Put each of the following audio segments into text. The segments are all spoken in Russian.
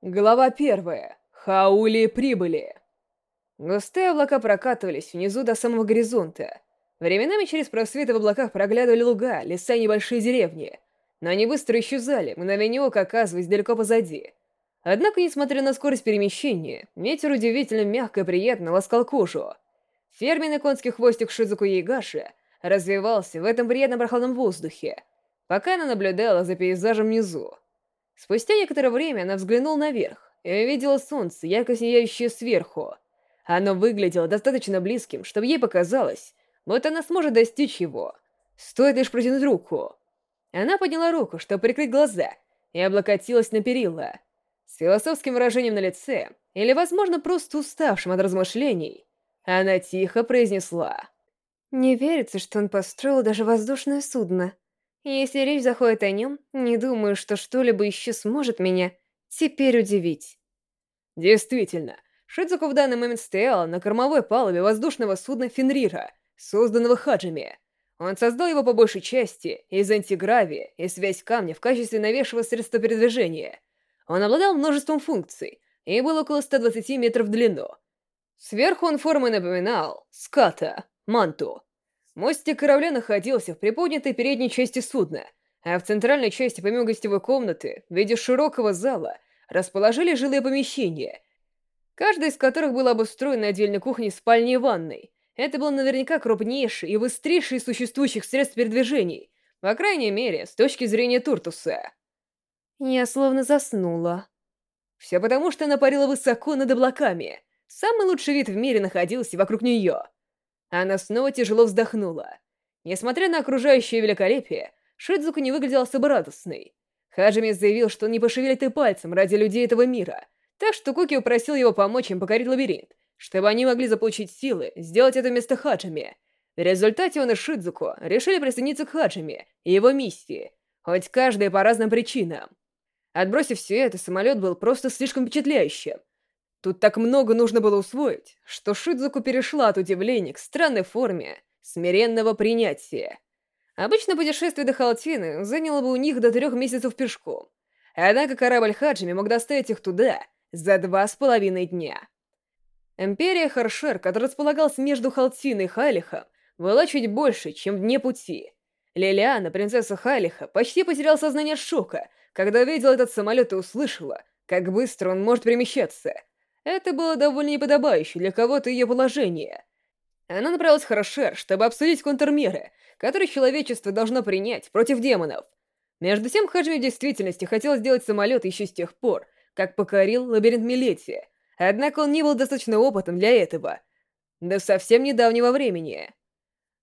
Глава первая. Хаули прибыли. Густые облака прокатывались внизу до самого горизонта. Временами через просветы в облаках проглядывали луга, леса и небольшие деревни. Но они быстро исчезали, мгновение ока оказываясь далеко позади. Однако, несмотря на скорость перемещения, ветер удивительно мягко и приятно ласкал кожу. Ферменный конский хвостик Шизуку Яйгаши развивался в этом приятном прохладном воздухе, пока она наблюдала за пейзажем внизу. Спустя некоторое время она взглянула наверх и увидела солнце, ярко сияющее сверху. Оно выглядело достаточно близким, чтобы ей показалось, вот она сможет достичь его. Стоит лишь протянуть руку. Она подняла руку, чтобы прикрыть глаза, и облокотилась на перила. С философским выражением на лице, или, возможно, просто уставшим от размышлений, она тихо произнесла. «Не верится, что он построил даже воздушное судно». Если речь заходит о нем, не думаю, что что-либо еще сможет меня теперь удивить. Действительно, Шидзуку в данный момент стояла на кормовой палубе воздушного судна Фенрира, созданного Хаджими. Он создал его по большей части из антигравия и связь камня в качестве новейшего средства передвижения. Он обладал множеством функций и был около 120 метров в длину. Сверху он формой напоминал ската, манту, Мостик корабля находился в приподнятой передней части судна, а в центральной части, помимо гостевой комнаты, в виде широкого зала, расположили жилые помещения, каждая из которых была обустроена отдельной кухней, спальней и ванной. Это был наверняка крупнейший и быстрейший из существующих средств передвижений, по крайней мере, с точки зрения Туртуса. Я словно заснула. Все потому, что она парила высоко над облаками. Самый лучший вид в мире находился вокруг нее — она снова тяжело вздохнула. Несмотря на окружающее великолепие, Шидзука не выглядела особо радостной. Хаджими заявил, что он не пошевелит и пальцем ради людей этого мира, так что Куки упросил его помочь им покорить лабиринт, чтобы они могли заполучить силы, сделать это вместо Хаджими. В результате он и Шидзуку решили присоединиться к Хаджими и его миссии, хоть каждая по разным причинам. Отбросив все это, самолет был просто слишком впечатляющим, Тут так много нужно было усвоить, что Шидзуку перешла от удивления к странной форме смиренного принятия. Обычно путешествие до Халтины заняло бы у них до трех месяцев пешком. Однако корабль Хаджими мог доставить их туда за два с половиной дня. Империя Харшер, которая располагалась между Халтиной и Хайлихом, была чуть больше, чем в дне пути. Лилиана, принцесса Хайлиха, почти потеряла сознание от шока, когда увидела этот самолет и услышала, как быстро он может перемещаться — это было довольно неподобающе для кого-то ее положение. Она направилась в Хорошер, чтобы обсудить контрмеры, которые человечество должно принять против демонов. Между тем, Хаджими в действительности хотел сделать самолет еще с тех пор, как покорил лабиринт Милетия, однако он не был достаточно опытом для этого. До совсем недавнего времени.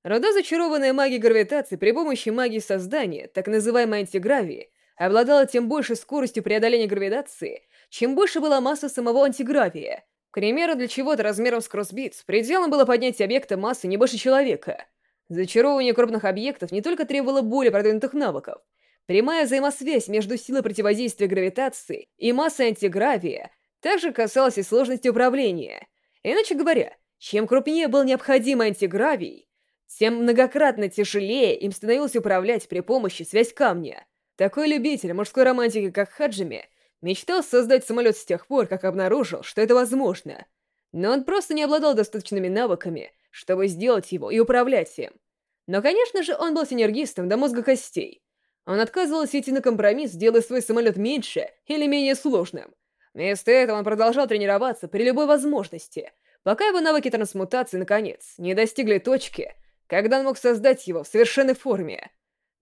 Руда зачарованная магией гравитации при помощи магии создания, так называемой антигравии, обладала тем большей скоростью преодоления гравитации, чем больше была масса самого антигравия. К примеру, для чего-то размером с кроссбитс пределом было поднятие объекта массы не больше человека. Зачаровывание крупных объектов не только требовало более продвинутых навыков. Прямая взаимосвязь между силой противодействия гравитации и массой антигравия также касалась и сложности управления. Иначе говоря, чем крупнее был необходимый антигравий, тем многократно тяжелее им становилось управлять при помощи связь камня. Такой любитель мужской романтики, как Хаджими, Мечтал создать самолет с тех пор, как обнаружил, что это возможно. Но он просто не обладал достаточными навыками, чтобы сделать его и управлять им. Но, конечно же, он был синергистом до мозга костей. Он отказывался идти на компромисс, делая свой самолет меньше или менее сложным. Вместо этого он продолжал тренироваться при любой возможности, пока его навыки трансмутации, наконец, не достигли точки, когда он мог создать его в совершенной форме.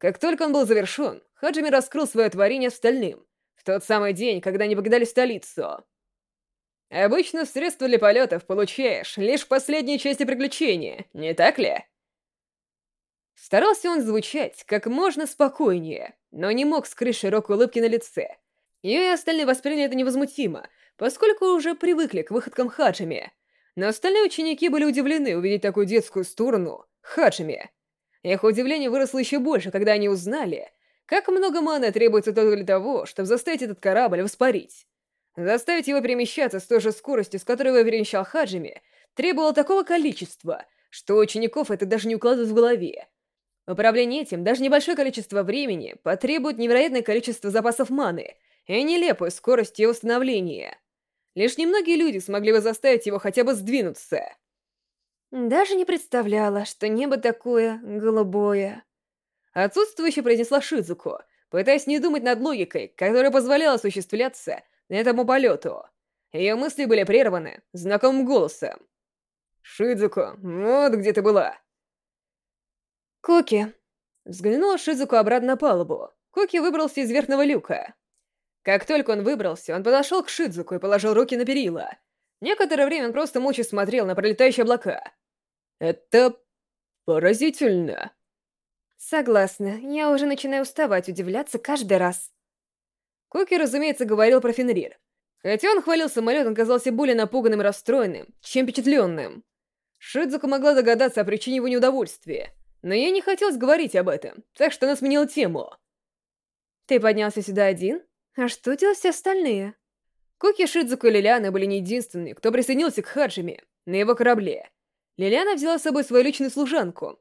Как только он был завершен, Хаджими раскрыл свое творение остальным — в тот самый день, когда они покидали столицу. Обычно средства для полетов получаешь лишь в последней части приключения, не так ли? Старался он звучать как можно спокойнее, но не мог скрыть широкой улыбки на лице. Ее и остальные восприняли это невозмутимо, поскольку уже привыкли к выходкам Хаджими. Но остальные ученики были удивлены увидеть такую детскую сторону Хаджими. Их удивление выросло еще больше, когда они узнали, как много маны требуется только для того, чтобы заставить этот корабль воспарить? Заставить его перемещаться с той же скоростью, с которой его перемещал Хаджими, требовало такого количества, что учеников это даже не укладывалось в голове. В управлении этим даже небольшое количество времени потребует невероятное количество запасов маны, и нелепую скорость его становления. Лишь немногие люди смогли бы заставить его хотя бы сдвинуться. Даже не представляла, что небо такое голубое. Отсутствующе произнесла Шизуку, пытаясь не думать над логикой, которая позволяла осуществляться этому полету. Ее мысли были прерваны знакомым голосом. «Шидзуко, вот где ты была!» «Куки!» Взглянула Шидзуко обратно на палубу. Куки выбрался из верхнего люка. Как только он выбрался, он подошел к Шидзуку и положил руки на перила. Некоторое время он просто молча смотрел на пролетающие облака. «Это... поразительно!» Согласна, я уже начинаю уставать удивляться каждый раз. Куки, разумеется, говорил про Фенрир. Хотя он хвалил самолет, он казался более напуганным и расстроенным, чем впечатленным. Шидзука могла догадаться о причине его неудовольствия, но ей не хотелось говорить об этом, так что она сменила тему. «Ты поднялся сюда один? А что делают все остальные?» Куки, Шидзука и Лилиана были не единственными, кто присоединился к Хаджиме на его корабле. Лилиана взяла с собой свою личную служанку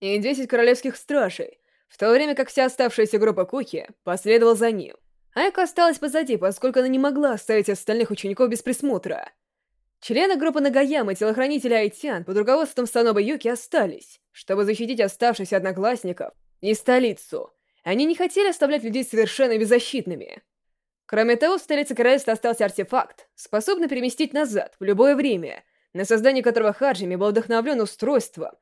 и десять королевских стражей, в то время как вся оставшаяся группа Куки последовала за ним. Айко осталась позади, поскольку она не могла оставить остальных учеников без присмотра. Члены группы Нагаяма и телохранители Айтян под руководством Санобы Юки остались, чтобы защитить оставшихся одноклассников и столицу. Они не хотели оставлять людей совершенно беззащитными. Кроме того, в столице королевства остался артефакт, способный переместить назад в любое время, на создание которого Хаджими был вдохновлен устройством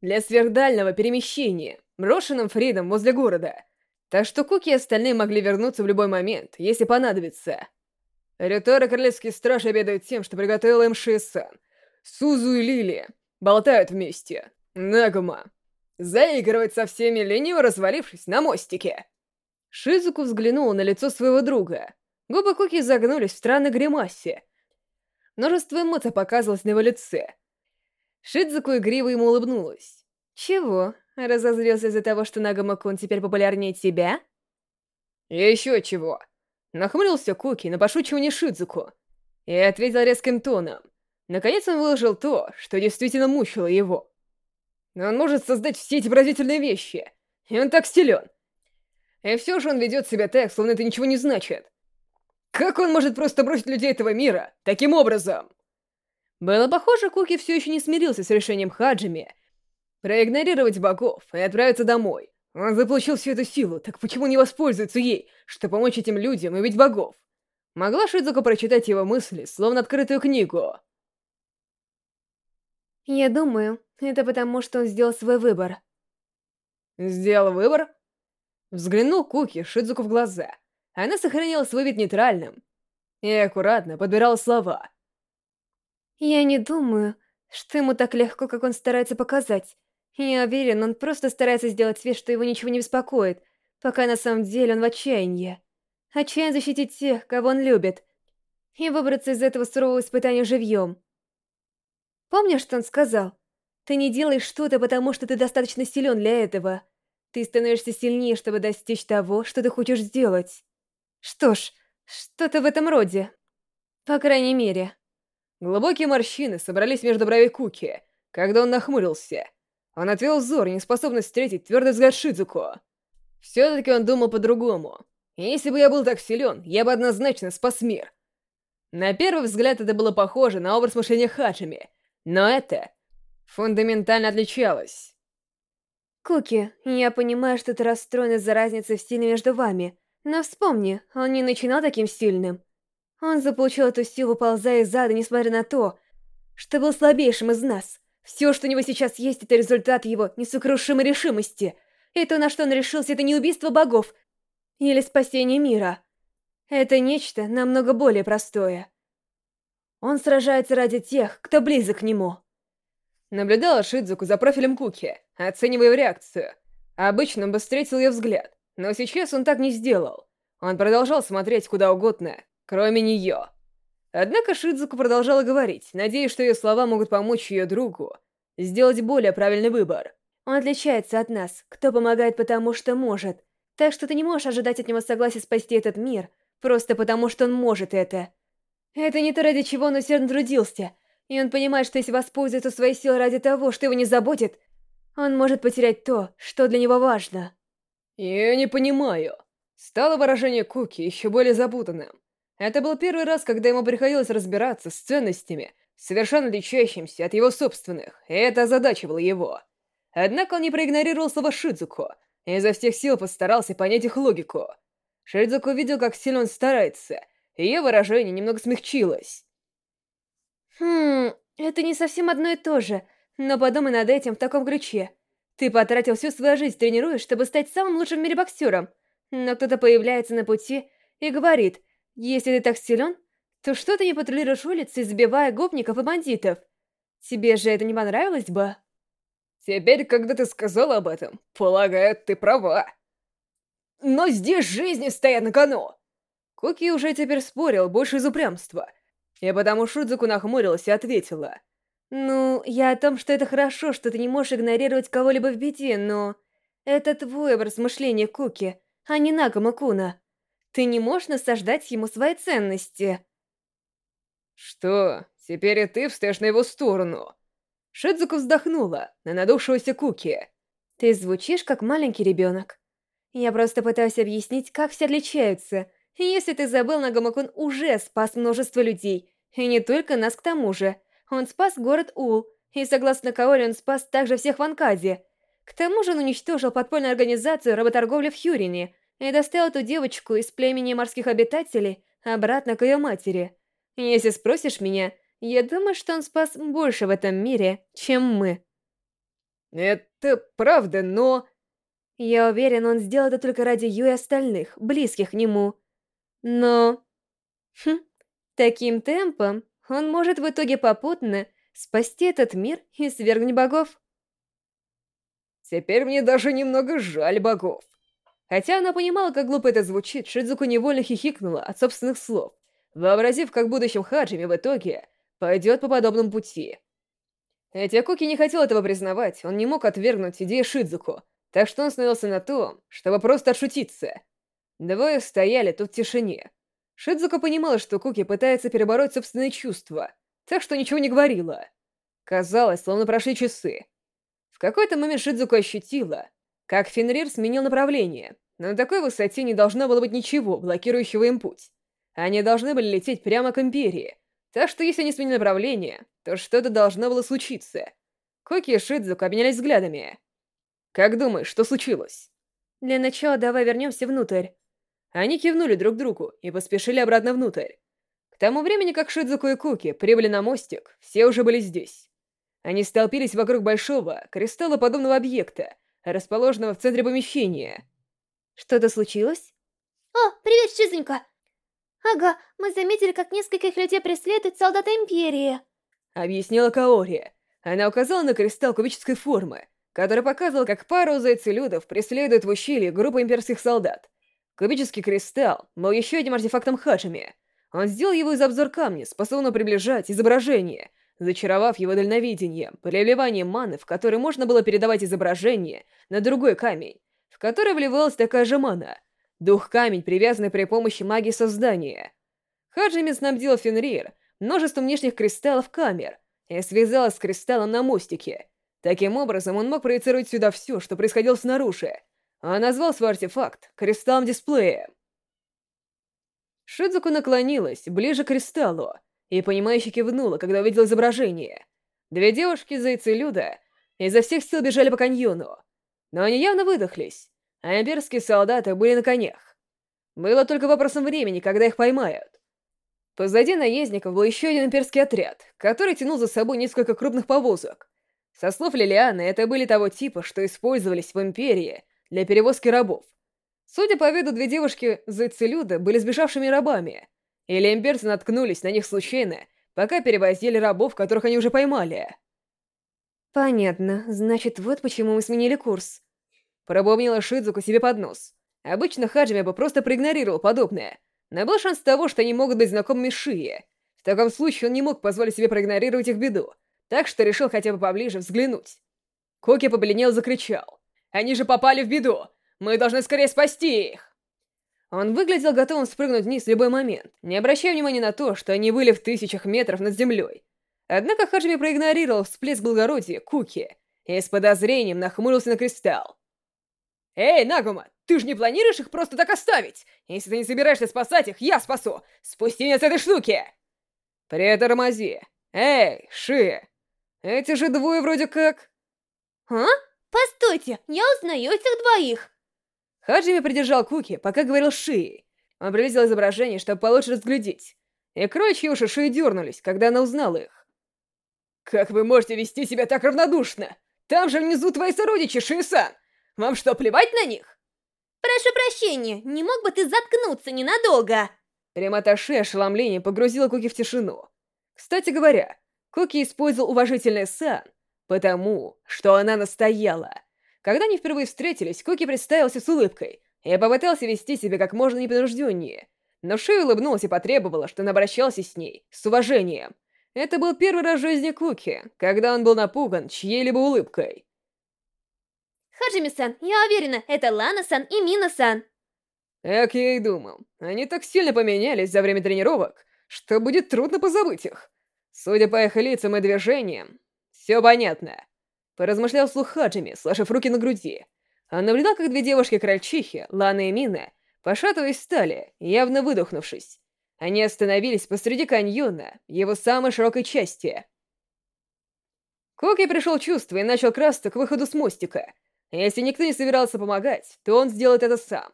для сверхдального перемещения, брошенным Фридом возле города — так что Куки и остальные могли вернуться в любой момент, если понадобится. Рютор и Королевский Страж обедают тем, что приготовила им Шиэсан. Сузу и Лили болтают вместе. Нагума заигрывает со всеми, лениво развалившись на мостике. Шизуку взглянула на лицо своего друга. Губы Куки загнулись в странной гримасе. Множество эмоций показывалось на его лице. Шидзуку игриво ему улыбнулась. «Чего? Разозлился из-за того, что Нагама-кун теперь популярнее тебя? И еще чего. Нахмурился Куки на пошучивание Шидзуку и ответил резким тоном. Наконец он выложил то, что действительно мучило его. Он может создать все эти поразительные вещи, и он так силен. И все же он ведет себя так, словно это ничего не значит. Как он может просто бросить людей этого мира таким образом? Было похоже, Куки все еще не смирился с решением Хаджими проигнорировать богов и отправиться домой. Он заполучил всю эту силу, так почему не воспользуется ей, чтобы помочь этим людям и убить богов? Могла Шидзука прочитать его мысли, словно открытую книгу. Я думаю, это потому, что он сделал свой выбор. Сделал выбор? Взглянул Куки Шидзуку в глаза. Она сохранила свой вид нейтральным и аккуратно подбирала слова. Я не думаю, что ему так легко, как он старается показать. Я уверен, он просто старается сделать вид, что его ничего не беспокоит, пока на самом деле он в отчаянии. Отчаян защитить тех, кого он любит, и выбраться из этого сурового испытания живьем. Помнишь, что он сказал? Ты не делаешь что-то, потому что ты достаточно силен для этого. Ты становишься сильнее, чтобы достичь того, что ты хочешь сделать. Что ж, что-то в этом роде. По крайней мере. Глубокие морщины собрались между бровей Куки, когда он нахмурился — он отвел взор, не способный встретить твердый взгляд Шидзуко. Все-таки он думал по-другому. Если бы я был так силен, я бы однозначно спас мир. На первый взгляд это было похоже на образ мышления Хаджими, но это фундаментально отличалось. Куки, я понимаю, что ты расстроен из-за разницы в стиле между вами, но вспомни, он не начинал таким сильным. Он заполучил эту силу, ползая из ада, несмотря на то, что был слабейшим из нас. Все, что у него сейчас есть, это результат его несокрушимой решимости. И то, на что он решился, это не убийство богов или спасение мира. Это нечто намного более простое. Он сражается ради тех, кто близок к нему. Наблюдала Шидзуку за профилем Куки, оценивая реакцию. Обычно он бы встретил ее взгляд, но сейчас он так не сделал. Он продолжал смотреть куда угодно, кроме нее. Однако Шидзуку продолжала говорить, надеясь, что ее слова могут помочь ее другу сделать более правильный выбор. Он отличается от нас, кто помогает потому, что может. Так что ты не можешь ожидать от него согласия спасти этот мир, просто потому, что он может это. Это не то, ради чего он усердно трудился, и он понимает, что если воспользуется своей силой ради того, что его не заботит, он может потерять то, что для него важно. «Я не понимаю», стало выражение Куки еще более запутанным. Это был первый раз, когда ему приходилось разбираться с ценностями, совершенно отличающимися от его собственных, и это озадачивало его. Однако он не проигнорировал слова Шидзуко, и изо всех сил постарался понять их логику. Шидзуко видел, как сильно он старается, и ее выражение немного смягчилось. «Хм, это не совсем одно и то же, но подумай над этим в таком ключе. Ты потратил всю свою жизнь, тренируясь, чтобы стать самым лучшим в мире боксером, но кто-то появляется на пути и говорит, если ты так силен, то что ты не патрулируешь улицы, избивая гопников и бандитов? Тебе же это не понравилось бы?» Теперь, когда ты сказал об этом, полагаю, ты права. Но здесь жизни стоят на кону. Куки уже теперь спорил больше из упрямства. И потому Шудзуку нахмурилась и ответила. «Ну, я о том, что это хорошо, что ты не можешь игнорировать кого-либо в беде, но... Это твой образ мышления, Куки, а не Нагама Куна. Ты не можешь насаждать ему свои ценности». «Что, теперь и ты встаешь на его сторону?» Шидзуку вздохнула на надувшегося Куки. «Ты звучишь как маленький ребенок. Я просто пытаюсь объяснить, как все отличаются. Если ты забыл, Нагамакун уже спас множество людей. И не только нас к тому же. Он спас город Ул. И согласно Каори, он спас также всех в Анкаде. К тому же он уничтожил подпольную организацию работорговли в Хюрине и доставил эту девочку из племени морских обитателей обратно к ее матери. Если спросишь меня, я думаю, что он спас больше в этом мире, чем мы. Это правда, но... Я уверен, он сделал это только ради Ю и остальных, близких к нему. Но... Хм, таким темпом он может в итоге попутно спасти этот мир и свергнуть богов. Теперь мне даже немного жаль богов. Хотя она понимала, как глупо это звучит, Шидзуку невольно хихикнула от собственных слов, вообразив, как будущем Хаджими в итоге пойдет по подобному пути. Хотя Куки не хотел этого признавать, он не мог отвергнуть идею Шидзуку, так что он становился на том, чтобы просто отшутиться. Двое стояли тут в тишине. Шидзука понимала, что Куки пытается перебороть собственные чувства, так что ничего не говорила. Казалось, словно прошли часы. В какой-то момент Шидзука ощутила, как Фенрир сменил направление, но на такой высоте не должно было быть ничего, блокирующего им путь. Они должны были лететь прямо к Империи, так что если они сменили направление, то что-то должно было случиться. Коки и Шидзук обменялись взглядами. «Как думаешь, что случилось?» «Для начала давай вернемся внутрь». Они кивнули друг другу и поспешили обратно внутрь. К тому времени, как Шидзуку и Куки прибыли на мостик, все уже были здесь. Они столпились вокруг большого, кристаллоподобного объекта, расположенного в центре помещения. «Что-то случилось?» «О, привет, Шизонька! «Ага, мы заметили, как нескольких людей преследуют солдаты Империи», — объяснила Каори. Она указала на кристалл кубической формы, который показывал, как пару зайцелюдов преследует в ущелье группу имперских солдат. Кубический кристалл был еще одним артефактом Хаджими. Он сделал его из обзор камня, способного приближать изображение, зачаровав его дальновидением, переливанием маны, в который можно было передавать изображение на другой камень, в который вливалась такая же мана — Дух-камень, привязанный при помощи магии создания. Хаджими снабдил Фенрир множеством внешних кристаллов камер и связалась с кристаллом на мостике. Таким образом, он мог проецировать сюда все, что происходило снаружи, а назвал свой артефакт кристаллом дисплея. Шидзуку наклонилась ближе к кристаллу и, понимающе кивнула, когда увидела изображение. Две девушки зайцы Люда изо всех сил бежали по каньону, но они явно выдохлись а имперские солдаты были на конях. Было только вопросом времени, когда их поймают. Позади наездников был еще один имперский отряд, который тянул за собой несколько крупных повозок. Со слов Лилианы, это были того типа, что использовались в Империи для перевозки рабов. Судя по виду, две девушки Зайцелюда были сбежавшими рабами, или имперцы наткнулись на них случайно, пока перевозили рабов, которых они уже поймали. Понятно, значит, вот почему мы сменили курс. Пробомнила Шидзуку себе под нос. Обычно Хаджими бы просто проигнорировал подобное, но был шанс того, что они могут быть знакомыми с Шие. В таком случае он не мог позволить себе проигнорировать их беду, так что решил хотя бы поближе взглянуть. Коки побледнел закричал. «Они же попали в беду! Мы должны скорее спасти их!» Он выглядел готовым спрыгнуть вниз в любой момент, не обращая внимания на то, что они были в тысячах метров над землей. Однако Хаджими проигнорировал всплеск благородия Куки и с подозрением нахмурился на кристалл. «Эй, Нагума, Ты же не планируешь их просто так оставить? Если ты не собираешься спасать их, я спасу! Спусти меня с этой штуки!» «Притормози! Эй, Ши! Эти же двое вроде как...» «А? Постойте, я узнаю этих двоих!» Хаджими придержал Куки, пока говорил Ши. Он приблизил изображение, чтобы получше разглядеть. И кроличьи уши Ши дернулись, когда она узнала их. «Как вы можете вести себя так равнодушно? Там же внизу твои сородичи, Ши-сан! Вам что, плевать на них?» «Прошу прощения, не мог бы ты заткнуться ненадолго?» Прямота Ши ошеломлением погрузила Куки в тишину. Кстати говоря, Куки использовал уважительный сан, потому что она настояла. Когда они впервые встретились, Куки представился с улыбкой и попытался вести себя как можно непринужденнее. Но Ши улыбнулась и потребовала, что он обращался с ней с уважением. Это был первый раз в жизни Куки, когда он был напуган чьей-либо улыбкой. Хаджими-сан, я уверена, это Лана-сан и Мина-сан. Как я и думал. Они так сильно поменялись за время тренировок, что будет трудно позабыть их. Судя по их лицам и движениям, все понятно. Поразмышлял вслух Хаджими, сложив руки на груди. Он наблюдал, как две девушки-крольчихи, Лана и Мина, пошатываясь стали, явно выдохнувшись. Они остановились посреди каньона, его самой широкой части. Коки пришел чувство и начал красться к выходу с мостика. Если никто не собирался помогать, то он сделает это сам.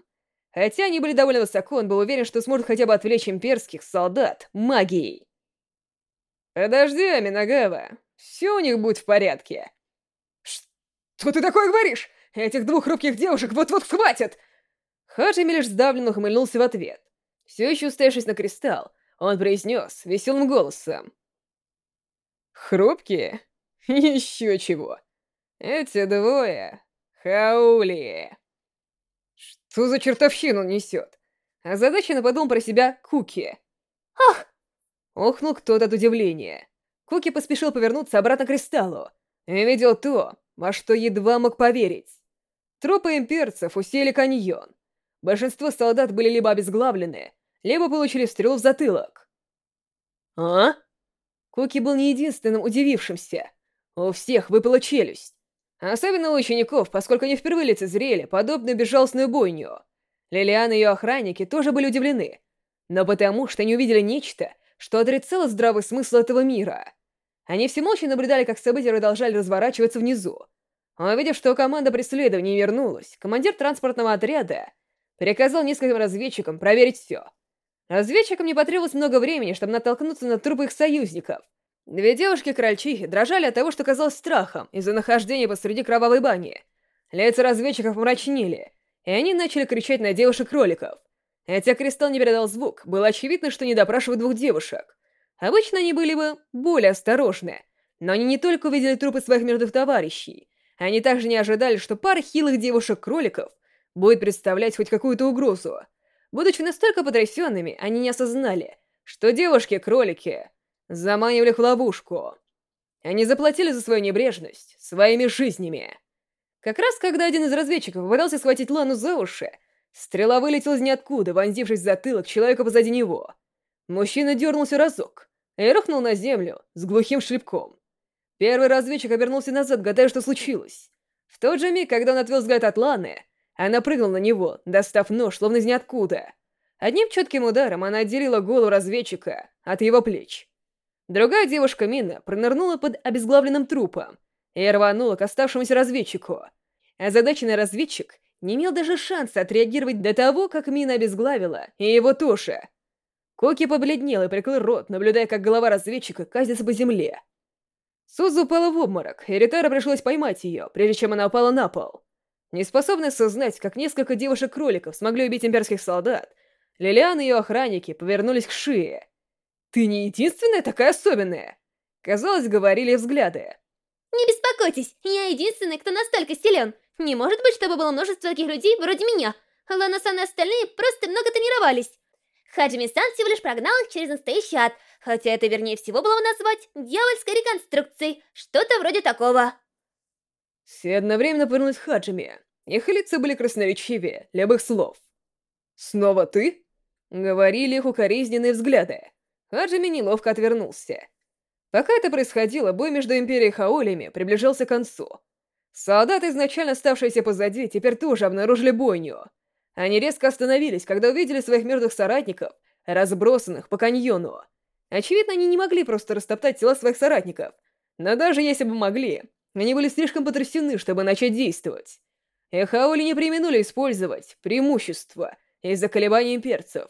Хотя они были довольно высоко, он был уверен, что сможет хотя бы отвлечь имперских солдат магией. «Подожди, Аминагава, все у них будет в порядке». «Что ты такое говоришь? Этих двух хрупких девушек вот-вот схватят!» Хаджими лишь сдавленно ухмыльнулся в ответ. Все еще уставившись на кристалл, он произнес веселым голосом. «Хрупкие? Еще чего. Эти двое — хаули. Что за чертовщину несет? А задача наподумал про себя Куки. «Ах!» Охнул кто-то от удивления. Куки поспешил повернуться обратно к кристаллу и видел то, во что едва мог поверить. Трупы имперцев усели каньон. Большинство солдат были либо обезглавлены, либо получили стрел в затылок. «А?» Куки был не единственным удивившимся. У всех выпала челюсть. Особенно у учеников, поскольку они впервые лицезрели подобную безжалостную бойню. Лилиан и ее охранники тоже были удивлены, но потому что они увидели нечто, что отрицало здравый смысл этого мира. Они все молча наблюдали, как события продолжали разворачиваться внизу. Увидев, что команда преследования вернулась, командир транспортного отряда приказал нескольким разведчикам проверить все. Разведчикам не потребовалось много времени, чтобы натолкнуться на трупы их союзников. Две девушки-крольчихи дрожали от того, что казалось страхом из-за нахождения посреди кровавой бани. Лица разведчиков помрачнели, и они начали кричать на девушек-кроликов. Хотя Кристалл не передал звук, было очевидно, что не допрашивают двух девушек. Обычно они были бы более осторожны, но они не только увидели трупы своих мертвых товарищей, они также не ожидали, что пара хилых девушек-кроликов будет представлять хоть какую-то угрозу. Будучи настолько потрясенными, они не осознали, что девушки-кролики заманивали в ловушку. Они заплатили за свою небрежность своими жизнями. Как раз когда один из разведчиков попытался схватить Лану за уши, стрела вылетела из ниоткуда, вонзившись в затылок человека позади него. Мужчина дернулся разок и рухнул на землю с глухим шлепком. Первый разведчик обернулся назад, гадая, что случилось. В тот же миг, когда он отвел взгляд от Ланы, она прыгнула на него, достав нож, словно из ниоткуда. Одним четким ударом она отделила голову разведчика от его плеч. Другая девушка Мина пронырнула под обезглавленным трупом и рванула к оставшемуся разведчику. Озадаченный разведчик не имел даже шанса отреагировать до того, как Мина обезглавила и его тоже. Коки побледнел и прикрыл рот, наблюдая, как голова разведчика казится по земле. Сузу упала в обморок, и Ритара пришлось поймать ее, прежде чем она упала на пол. Неспособный осознать, как несколько девушек-кроликов смогли убить имперских солдат, Лилиан и ее охранники повернулись к Шие. «Ты не единственная такая особенная!» Казалось, говорили взгляды. «Не беспокойтесь, я единственный, кто настолько силен. Не может быть, чтобы было множество таких людей вроде меня. Лана-сан и остальные просто много тренировались. Хаджими-сан всего лишь прогнал их через настоящий ад, хотя это вернее всего было бы назвать дьявольской реконструкцией, что-то вроде такого. Все одновременно повернулись Хаджими. Их лица были красноречивее любых слов. «Снова ты?» — говорили их укоризненные взгляды. Хаджими неловко отвернулся. Пока это происходило, бой между Империей и Хаолями приближался к концу. Солдаты, изначально оставшиеся позади, теперь тоже обнаружили бойню. Они резко остановились, когда увидели своих мертвых соратников, разбросанных по каньону. Очевидно, они не могли просто растоптать тела своих соратников, но даже если бы могли, они были слишком потрясены, чтобы начать действовать. И Хаули не применули использовать преимущество из-за колебаний имперцев.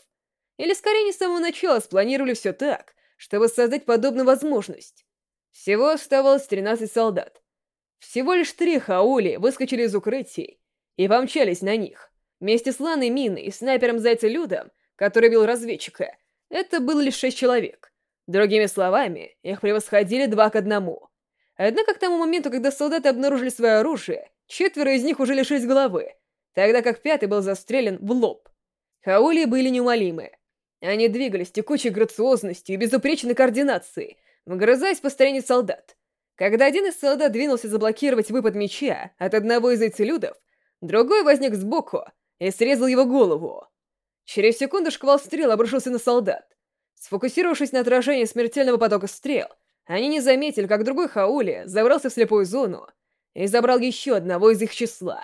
Или скорее не с самого начала спланировали все так, чтобы создать подобную возможность. Всего оставалось 13 солдат. Всего лишь три Хаули выскочили из укрытий и помчались на них. Вместе с Ланой Миной и снайпером Зайца Людом, который бил разведчика, это было лишь шесть человек. Другими словами, их превосходили два к одному. Однако к тому моменту, когда солдаты обнаружили свое оружие, четверо из них уже лишились головы, тогда как пятый был застрелен в лоб. Хаули были неумолимы. Они двигались текучей грациозностью и безупречной координацией, вгрызаясь по стороне солдат. Когда один из солдат двинулся заблокировать выпад меча от одного из яйцелюдов, другой возник сбоку и срезал его голову. Через секунду шквал стрел обрушился на солдат. Сфокусировавшись на отражении смертельного потока стрел, они не заметили, как другой Хаули забрался в слепую зону и забрал еще одного из их числа.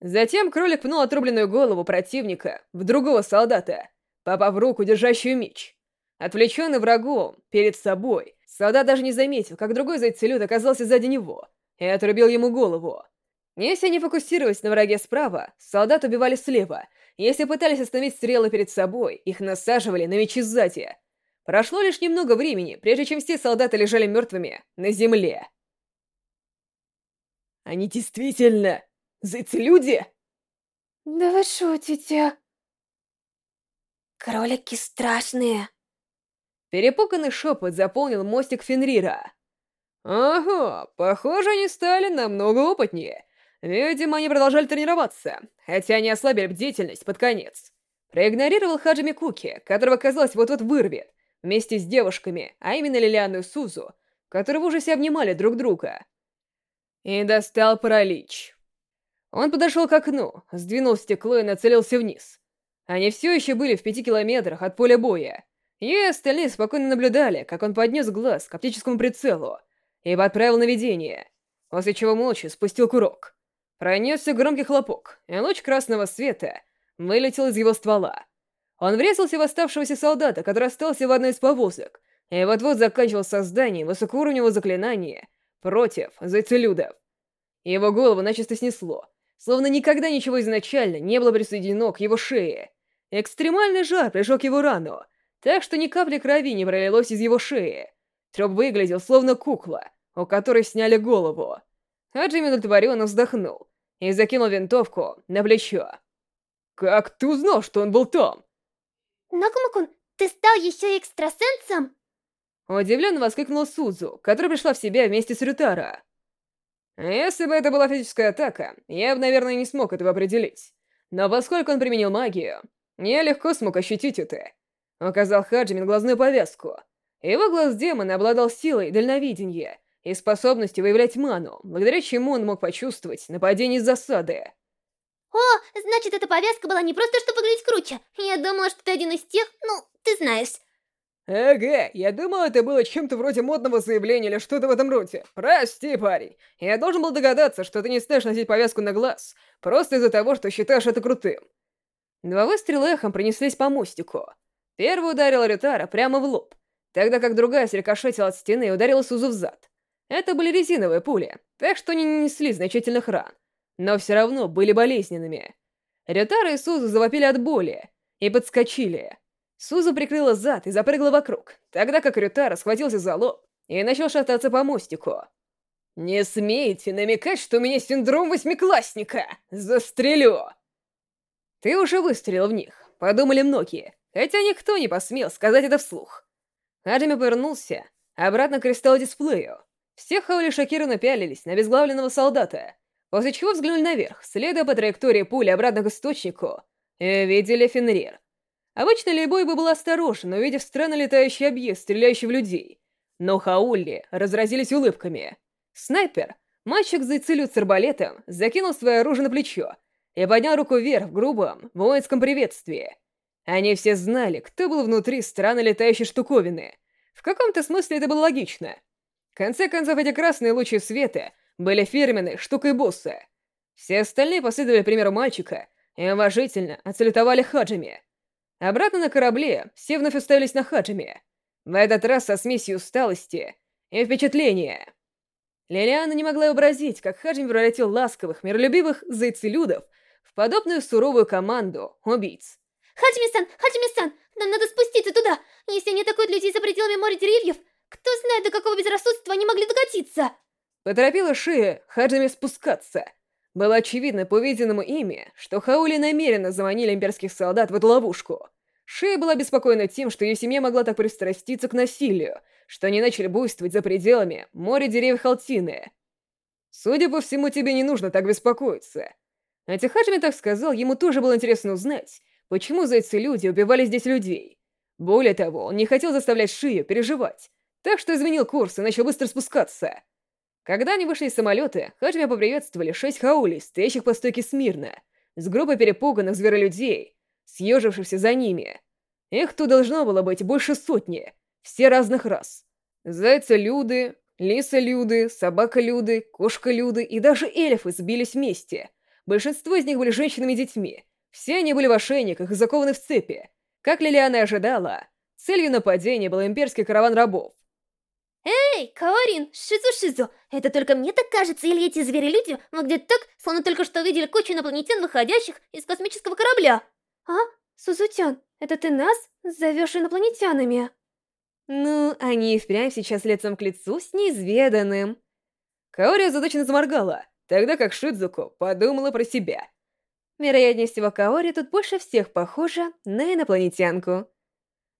Затем кролик пнул отрубленную голову противника в другого солдата, попав в руку, держащую меч. Отвлеченный врагом перед собой, солдат даже не заметил, как другой зайцелюд оказался сзади него и отрубил ему голову. Если они фокусировались на враге справа, солдат убивали слева. Если пытались остановить стрелы перед собой, их насаживали на мечи сзади. Прошло лишь немного времени, прежде чем все солдаты лежали мертвыми на земле. Они действительно зайцы-люди? Да вы шутите. Кролики страшные. Перепуганный шепот заполнил мостик Фенрира. Ага, похоже, они стали намного опытнее. Видимо, они продолжали тренироваться, хотя они ослабили бдительность под конец. Проигнорировал Хаджими Куки, которого, казалось, вот-вот вырвет, вместе с девушками, а именно Лилиану Сузу, которые в ужасе обнимали друг друга. И достал паралич. Он подошел к окну, сдвинул стекло и нацелился вниз. Они все еще были в пяти километрах от поля боя. Я и остальные спокойно наблюдали, как он поднес глаз к оптическому прицелу и подправил наведение, после чего молча спустил курок. Пронесся громкий хлопок, и луч красного света вылетел из его ствола. Он врезался в оставшегося солдата, который остался в одной из повозок, и вот-вот заканчивал создание высокоуровневого заклинания против зайцелюдов. Его голову начисто снесло, словно никогда ничего изначально не было присоединено к его шее. Экстремальный жар прижег его рану, так что ни капли крови не пролилось из его шеи. Труп выглядел словно кукла, у которой сняли голову. Хаджими удовлетворенно вздохнул и закинул винтовку на плечо. «Как ты узнал, что он был там?» Накумакун, ты стал еще экстрасенсом? Удивленно воскликнула Сузу, которая пришла в себя вместе с Рютара. Если бы это была физическая атака, я бы, наверное, не смог этого определить. Но поскольку он применил магию, я легко смог ощутить это. Указал Хаджимин глазную повязку. Его глаз демона обладал силой дальновидения и способностью выявлять ману, благодаря чему он мог почувствовать нападение из засады. О, значит, эта повязка была не просто, чтобы выглядеть круче. Я думала, что ты один из тех, ну, ты знаешь. Ага, я думал, это было чем-то вроде модного заявления или что-то в этом роде. Прости, парень. Я должен был догадаться, что ты не станешь носить повязку на глаз, просто из-за того, что считаешь это крутым. Два выстрела эхом пронеслись по мостику. Первый ударил Рютара прямо в лоб, тогда как другая срикошетила от стены и ударила Сузу в зад. Это были резиновые пули, так что они не несли значительных ран но все равно были болезненными. Рютара и Сузу завопили от боли и подскочили. Сузу прикрыла зад и запрыгла вокруг, тогда как Рютара схватился за лоб и начал шататься по мостику. «Не смейте намекать, что у меня синдром восьмиклассника! Застрелю!» «Ты уже выстрелил в них», — подумали многие, хотя никто не посмел сказать это вслух. Аджими повернулся обратно к кристалл-дисплею. Все Хаули шокированно пялились на безглавленного солдата, после чего взглянули наверх, следуя по траектории пули обратно к источнику, и видели Фенрир. Обычно Лейбой бы был осторожен, увидев странно летающий объект, стреляющий в людей. Но Хаулли разразились улыбками. Снайпер, мальчик за целью с арбалетом, закинул свое оружие на плечо и поднял руку вверх в грубом, воинском приветствии. Они все знали, кто был внутри странно летающей штуковины. В каком-то смысле это было логично. В конце концов, эти красные лучи света — были фирменной штукой босса. Все остальные последовали примеру мальчика и уважительно отсалютовали Хаджими. Обратно на корабле все вновь уставились на Хаджими. В этот раз со смесью усталости и впечатления. Лилиана не могла вообразить, как Хаджими превратил ласковых, миролюбивых зайцелюдов в подобную суровую команду убийц. Хаджими-сан, Хаджими-сан, нам надо спуститься туда. Если они атакуют людей за пределами моря деревьев, кто знает, до какого безрассудства они могли докатиться. Поторопила Шия Хаджими спускаться. Было очевидно по увиденному ими, что Хаули намеренно заманили имперских солдат в эту ловушку. Шия была беспокоена тем, что ее семья могла так пристраститься к насилию, что они начали буйствовать за пределами моря деревьев Халтины. Судя по всему, тебе не нужно так беспокоиться. А Тихаджими так сказал, ему тоже было интересно узнать, почему зайцы-люди убивали здесь людей. Более того, он не хотел заставлять Шию переживать, так что изменил курс и начал быстро спускаться. Когда они вышли из самолета, Хаджими поприветствовали шесть хаулей, стоящих по стойке смирно, с группой перепуганных зверолюдей, съежившихся за ними. Их тут должно было быть больше сотни, все разных рас. Зайцы-люды, лиса-люды, собака-люды, кошка-люды и даже эльфы сбились вместе. Большинство из них были женщинами и детьми. Все они были в ошейниках и закованы в цепи. Как Лилиана и ожидала, целью нападения был имперский караван рабов. Эй, Каорин, Шизу-Шизу, это только мне так кажется, или эти звери-люди выглядят так, словно только что увидели кучу инопланетян, выходящих из космического корабля? А, Сузутян, это ты нас зовешь инопланетянами? Ну, они и впрямь сейчас лицом к лицу с неизведанным. Каори озадаченно заморгала, тогда как Шидзуку подумала про себя. Вероятнее всего, Каори тут больше всех похожа на инопланетянку.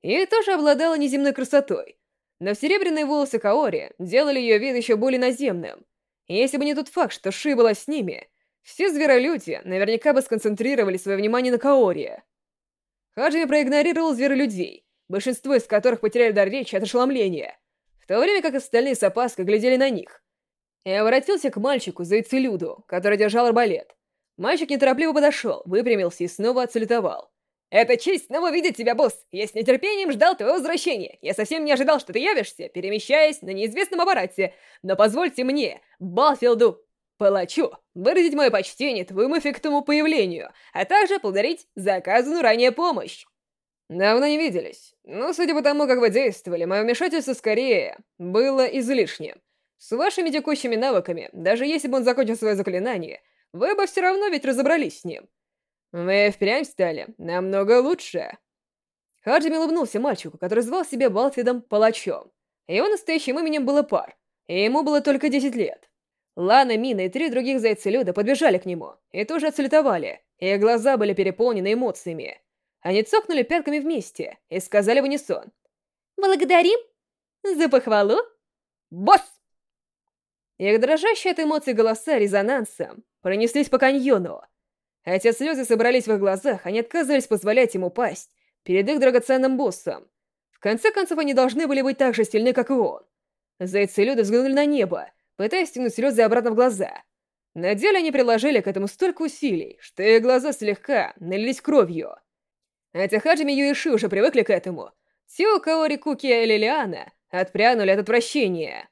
И тоже обладала неземной красотой, но серебряные волосы Каори делали ее вид еще более наземным. И если бы не тот факт, что Ши была с ними, все зверолюди наверняка бы сконцентрировали свое внимание на Каори. Хаджими проигнорировал зверолюдей, большинство из которых потеряли дар речи от ошеломления, в то время как остальные с опаской глядели на них. И обратился к мальчику, зайцелюду, который держал арбалет. Мальчик неторопливо подошел, выпрямился и снова отсалютовал. «Это честь снова видеть тебя, босс! Я с нетерпением ждал твоего возвращения! Я совсем не ожидал, что ты явишься, перемещаясь на неизвестном аппарате! Но позвольте мне, Балфилду, палачу, выразить мое почтение твоему эффектному появлению, а также благодарить за оказанную ранее помощь!» «Давно не виделись, но судя по тому, как вы действовали, мое вмешательство скорее было излишним. С вашими текущими навыками, даже если бы он закончил свое заклинание, вы бы все равно ведь разобрались с ним. Вы впрямь стали намного лучше. Хаджими улыбнулся мальчику, который звал себя Балфидом Палачом. Его настоящим именем было Пар, и ему было только 10 лет. Лана, Мина и три других зайца-люда подбежали к нему и тоже отсалютовали, их глаза были переполнены эмоциями. Они цокнули пятками вместе и сказали в унисон. «Благодарим за похвалу, босс!» Их дрожащие от эмоций голоса резонансом пронеслись по каньону, Хотя слезы собрались в их глазах, они отказывались позволять ему пасть перед их драгоценным боссом. В конце концов, они должны были быть так же сильны, как и он. Зайцы Люда взглянули на небо, пытаясь стянуть слезы обратно в глаза. На деле они приложили к этому столько усилий, что их глаза слегка налились кровью. Хотя Хаджими и Юиши уже привыкли к этому, те, у кого Рикуки и Лилиана отпрянули от отвращения.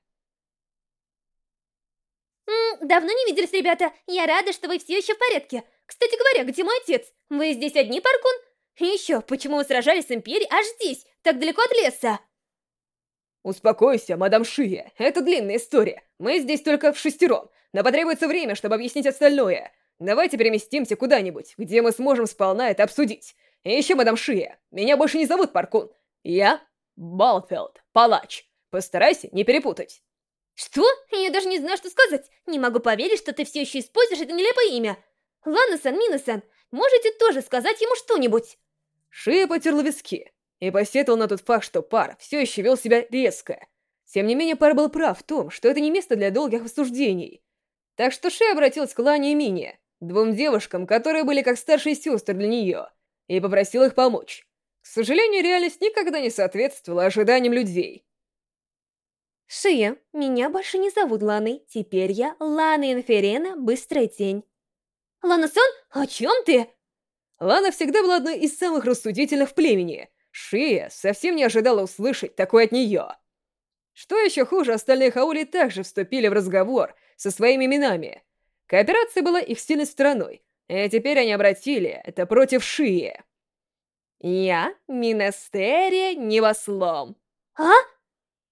М давно не виделись, ребята. Я рада, что вы все еще в порядке. Кстати говоря, где мой отец? Вы здесь одни, Паркун? И еще, почему вы сражались с Империей аж здесь, так далеко от леса? Успокойся, мадам Шия, это длинная история. Мы здесь только в шестером, но потребуется время, чтобы объяснить остальное. Давайте переместимся куда-нибудь, где мы сможем сполна это обсудить. И еще, мадам Шия, меня больше не зовут Паркун. Я Балфилд, палач. Постарайся не перепутать. Что? Я даже не знаю, что сказать. Не могу поверить, что ты все еще используешь это нелепое имя. Лана-сан, можете тоже сказать ему что-нибудь? Шия потерла виски и посетовал на тот факт, что пар все еще вел себя резко. Тем не менее, пар был прав в том, что это не место для долгих обсуждений. Так что Шия обратилась к Лане и Мине, двум девушкам, которые были как старшие сестры для нее, и попросила их помочь. К сожалению, реальность никогда не соответствовала ожиданиям людей. Шия, меня больше не зовут Ланой, теперь я Лана Инферена, Быстрая Тень. Лана-сан, о чем ты? Лана всегда была одной из самых рассудительных в племени. Шия совсем не ожидала услышать такое от нее. Что еще хуже, остальные хаули также вступили в разговор со своими именами. Кооперация была их сильной стороной, И теперь они обратили это против Шии. Я — Минастерия Невослом. А?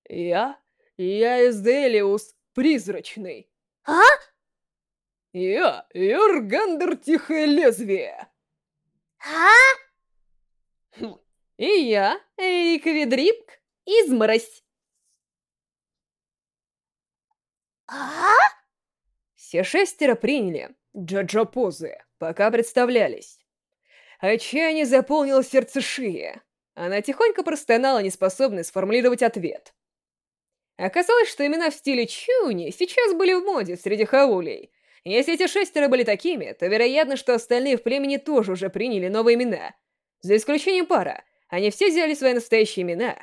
Я... я Изделиус Призрачный. А? Я Юргандер Тихое Лезвие. А? И я Эрика Ведрипк Изморозь. А? Все шестеро приняли джоджо-позы, пока представлялись. Отчаяние заполнило сердце Шии. Она тихонько простонала, неспособная сформулировать ответ. Оказалось, что имена в стиле Чуни сейчас были в моде среди хаулей. Если эти шестеро были такими, то вероятно, что остальные в племени тоже уже приняли новые имена. За исключением пара, они все взяли свои настоящие имена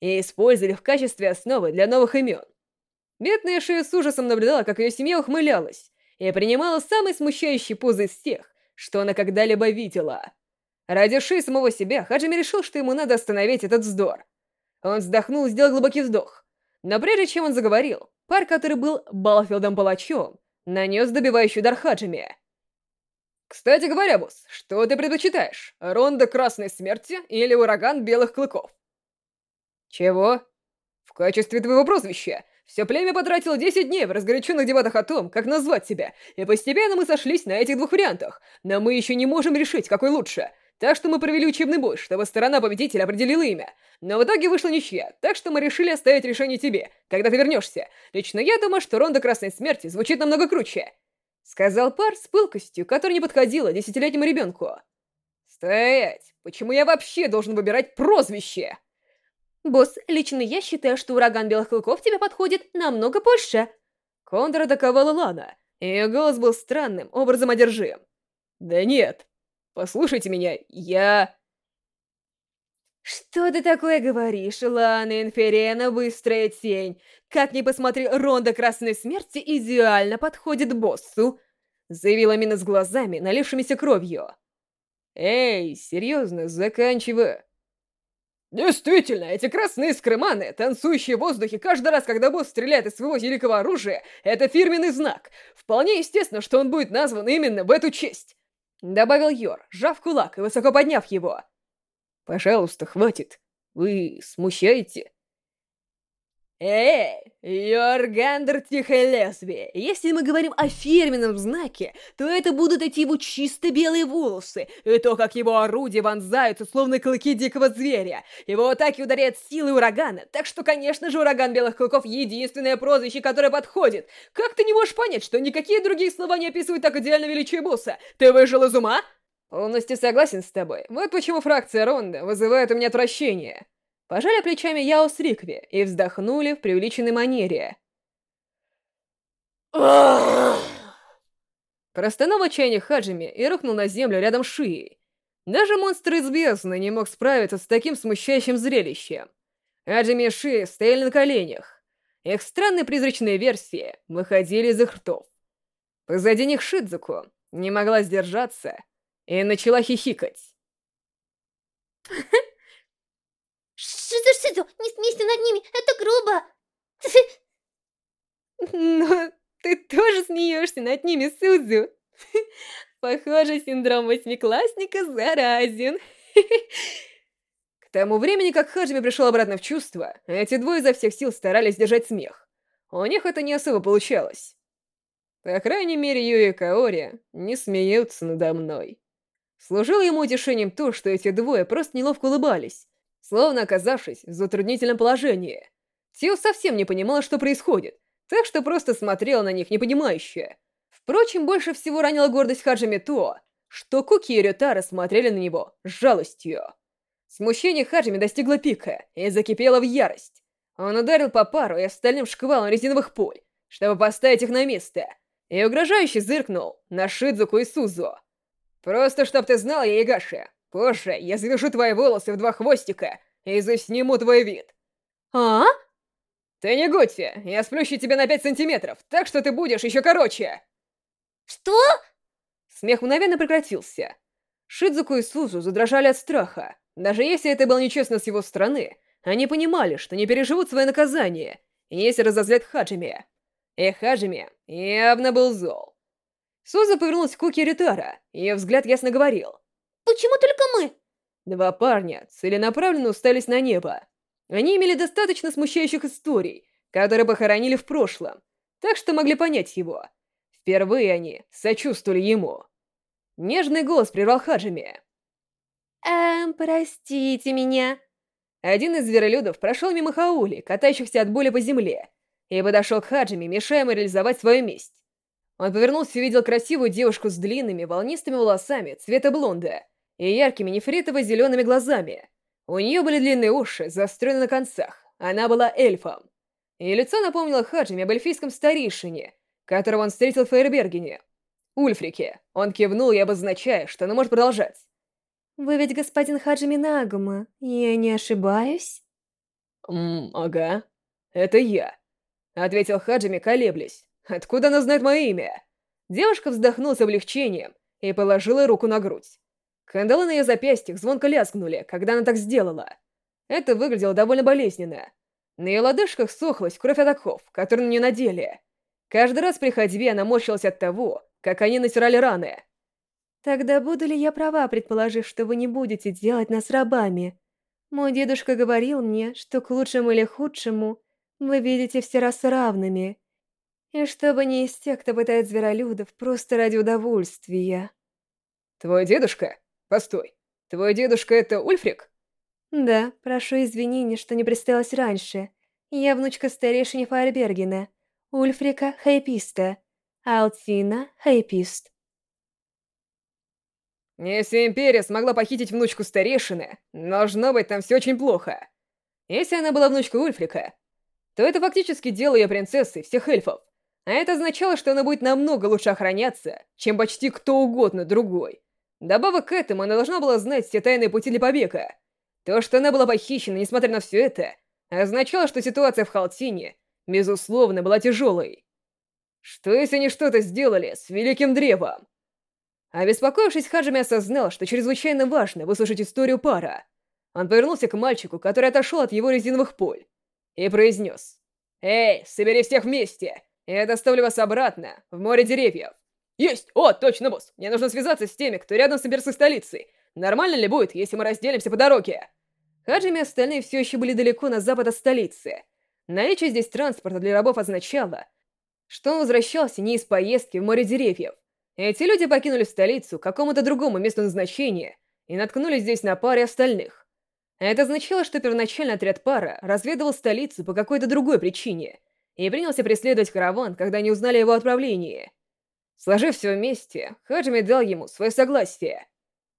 и использовали в качестве основы для новых имен. Бедная Шия с ужасом наблюдала, как ее семья ухмылялась и принимала самые смущающие позы из тех, что она когда-либо видела. Ради Ши самого себя, Хаджими решил, что ему надо остановить этот вздор. Он вздохнул и сделал глубокий вдох. Но прежде чем он заговорил, пар, который был Балфилдом-палачом, нанес добивающий удар Хаджими. «Кстати говоря, босс, что ты предпочитаешь? Ронда Красной Смерти или Ураган Белых Клыков?» «Чего?» «В качестве твоего прозвища все племя потратило 10 дней в разгоряченных дебатах о том, как назвать тебя, и постепенно мы сошлись на этих двух вариантах, но мы еще не можем решить, какой лучше. Так что мы провели учебный бой, чтобы сторона победителя определила имя. Но в итоге вышла ничья, так что мы решили оставить решение тебе, когда ты вернешься. Лично я думаю, что Ронда Красной Смерти звучит намного круче. Сказал пар с пылкостью, которая не подходила десятилетнему ребенку. Стоять! Почему я вообще должен выбирать прозвище? Босс, лично я считаю, что ураган белых клыков тебе подходит намного больше. Контр атаковала Лана. Ее голос был странным, образом одержим. Да нет. Послушайте меня, я... Что ты такое говоришь, Лана Инферена, быстрая тень? Как ни посмотри, Ронда Красной Смерти идеально подходит боссу. Заявила Мина с глазами, налившимися кровью. Эй, серьезно, заканчивай. Действительно, эти красные скрыманы, танцующие в воздухе каждый раз, когда босс стреляет из своего великого оружия, это фирменный знак. Вполне естественно, что он будет назван именно в эту честь. Добавил Йор, сжав кулак и высоко подняв его. Пожалуйста, хватит. Вы смущаете? Эй, Йоргандр Тихое Лезвие, если мы говорим о фирменном знаке, то это будут эти его чисто белые волосы, и то, как его орудия вонзаются, словно клыки дикого зверя. Его атаки ударяют силой урагана, так что, конечно же, ураган белых клыков — единственное прозвище, которое подходит. Как ты не можешь понять, что никакие другие слова не описывают так идеально величие босса? Ты выжил из ума? Полностью согласен с тобой. Вот почему фракция Ронда вызывает у меня отвращение. Пожали плечами Яо с Рикви и вздохнули в преувеличенной манере. Простонал в Хаджими и рухнул на землю рядом с Шией. Даже монстр из бездны не мог справиться с таким смущающим зрелищем. Хаджими и Ши стояли на коленях. Их странные призрачные версии выходили из их ртов. Позади них Шидзуку не могла сдержаться и начала хихикать. Шизу, Шизу, не смейся над ними, это грубо. Но ты тоже смеешься над ними, Сузу. Похоже, синдром восьмиклассника заразен. К тому времени, как Хаджими пришел обратно в чувство, эти двое изо всех сил старались держать смех. У них это не особо получалось. По крайней мере, Юи и Каори не смеются надо мной. Служило ему утешением то, что эти двое просто неловко улыбались, словно оказавшись в затруднительном положении. Тио совсем не понимала, что происходит, так что просто смотрела на них непонимающе. Впрочем, больше всего ранила гордость Хаджими то, что Куки и Рютара смотрели на него с жалостью. Смущение Хаджими достигло пика и закипело в ярость. Он ударил по пару и остальным шквалом резиновых пуль, чтобы поставить их на место, и угрожающе зыркнул на Шидзуку и Сузу. «Просто чтоб ты знал, Яигаши, Позже я завяжу твои волосы в два хвостика и засниму твой вид. А? Ты не Гути, я сплющу тебя на пять сантиметров, так что ты будешь еще короче. Что? Смех мгновенно прекратился. Шидзуку и Сузу задрожали от страха. Даже если это было нечестно с его стороны, они понимали, что не переживут свое наказание, если разозлят Хаджими. И Хаджими явно был зол. Суза повернулась к Куки Ритара, ее взгляд ясно говорил. «Почему только мы?» Два парня целенаправленно устались на небо. Они имели достаточно смущающих историй, которые похоронили в прошлом, так что могли понять его. Впервые они сочувствовали ему. Нежный голос прервал Хаджими. «Эм, простите меня». Один из зверолюдов прошел мимо Хаули, катающихся от боли по земле, и подошел к Хаджими, мешая ему реализовать свою месть. Он повернулся и увидел красивую девушку с длинными волнистыми волосами цвета блонда и яркими нефритово-зелеными глазами. У нее были длинные уши, заостренные на концах. Она была эльфом. И лицо напомнило Хаджиме об эльфийском старейшине, которого он встретил в Фейербергене. Ульфрике. Он кивнул и обозначая, что она может продолжать. «Вы ведь господин Хаджими Нагума, я не ошибаюсь?» «Ммм, ага. Это я», — ответил Хаджими, колеблясь. Откуда она знает мое имя? Девушка вздохнула с облегчением и положила руку на грудь. Кандалы на ее запястьях звонко лязгнули, когда она так сделала. Это выглядело довольно болезненно. На ее лодыжках сохлась кровь от оков, которые на нее надели. Каждый раз при ходьбе она морщилась от того, как они натирали раны. «Тогда буду ли я права, предположив, что вы не будете делать нас рабами? Мой дедушка говорил мне, что к лучшему или худшему вы видите все расы равными, и чтобы не из тех, кто пытает зверолюдов просто ради удовольствия». «Твой дедушка? Постой, твой дедушка — это Ульфрик?» «Да, прошу извинения, что не представилась раньше. Я внучка старейшины Фаербергена, Ульфрика Хайписта, Алтина Хайпист». Если Империя смогла похитить внучку старейшины, должно быть там все очень плохо. Если она была внучкой Ульфрика, то это фактически дело ее принцессы всех эльфов. А это означало, что она будет намного лучше охраняться, чем почти кто угодно другой. Добавок к этому, она должна была знать все тайные пути для побега. То, что она была похищена, несмотря на все это, означало, что ситуация в Халтине, безусловно, была тяжелой. Что если они что-то сделали с Великим Древом? Обеспокоившись, Хаджими осознал, что чрезвычайно важно выслушать историю пара. Он повернулся к мальчику, который отошел от его резиновых поль, и произнес. «Эй, собери всех вместе! Я доставлю вас обратно, в море деревьев!» «Есть! О, точно, босс! Мне нужно связаться с теми, кто рядом с имперской столицей. Нормально ли будет, если мы разделимся по дороге?» Хаджими и остальные все еще были далеко на запад от столицы. Наличие здесь транспорта для рабов означало, что он возвращался не из поездки в море деревьев, эти люди покинули столицу к какому-то другому месту назначения и наткнулись здесь на паре остальных. Это означало, что первоначально отряд пара разведывал столицу по какой-то другой причине и принялся преследовать караван, когда они узнали его отправлении. Сложив все вместе, Хаджими дал ему свое согласие.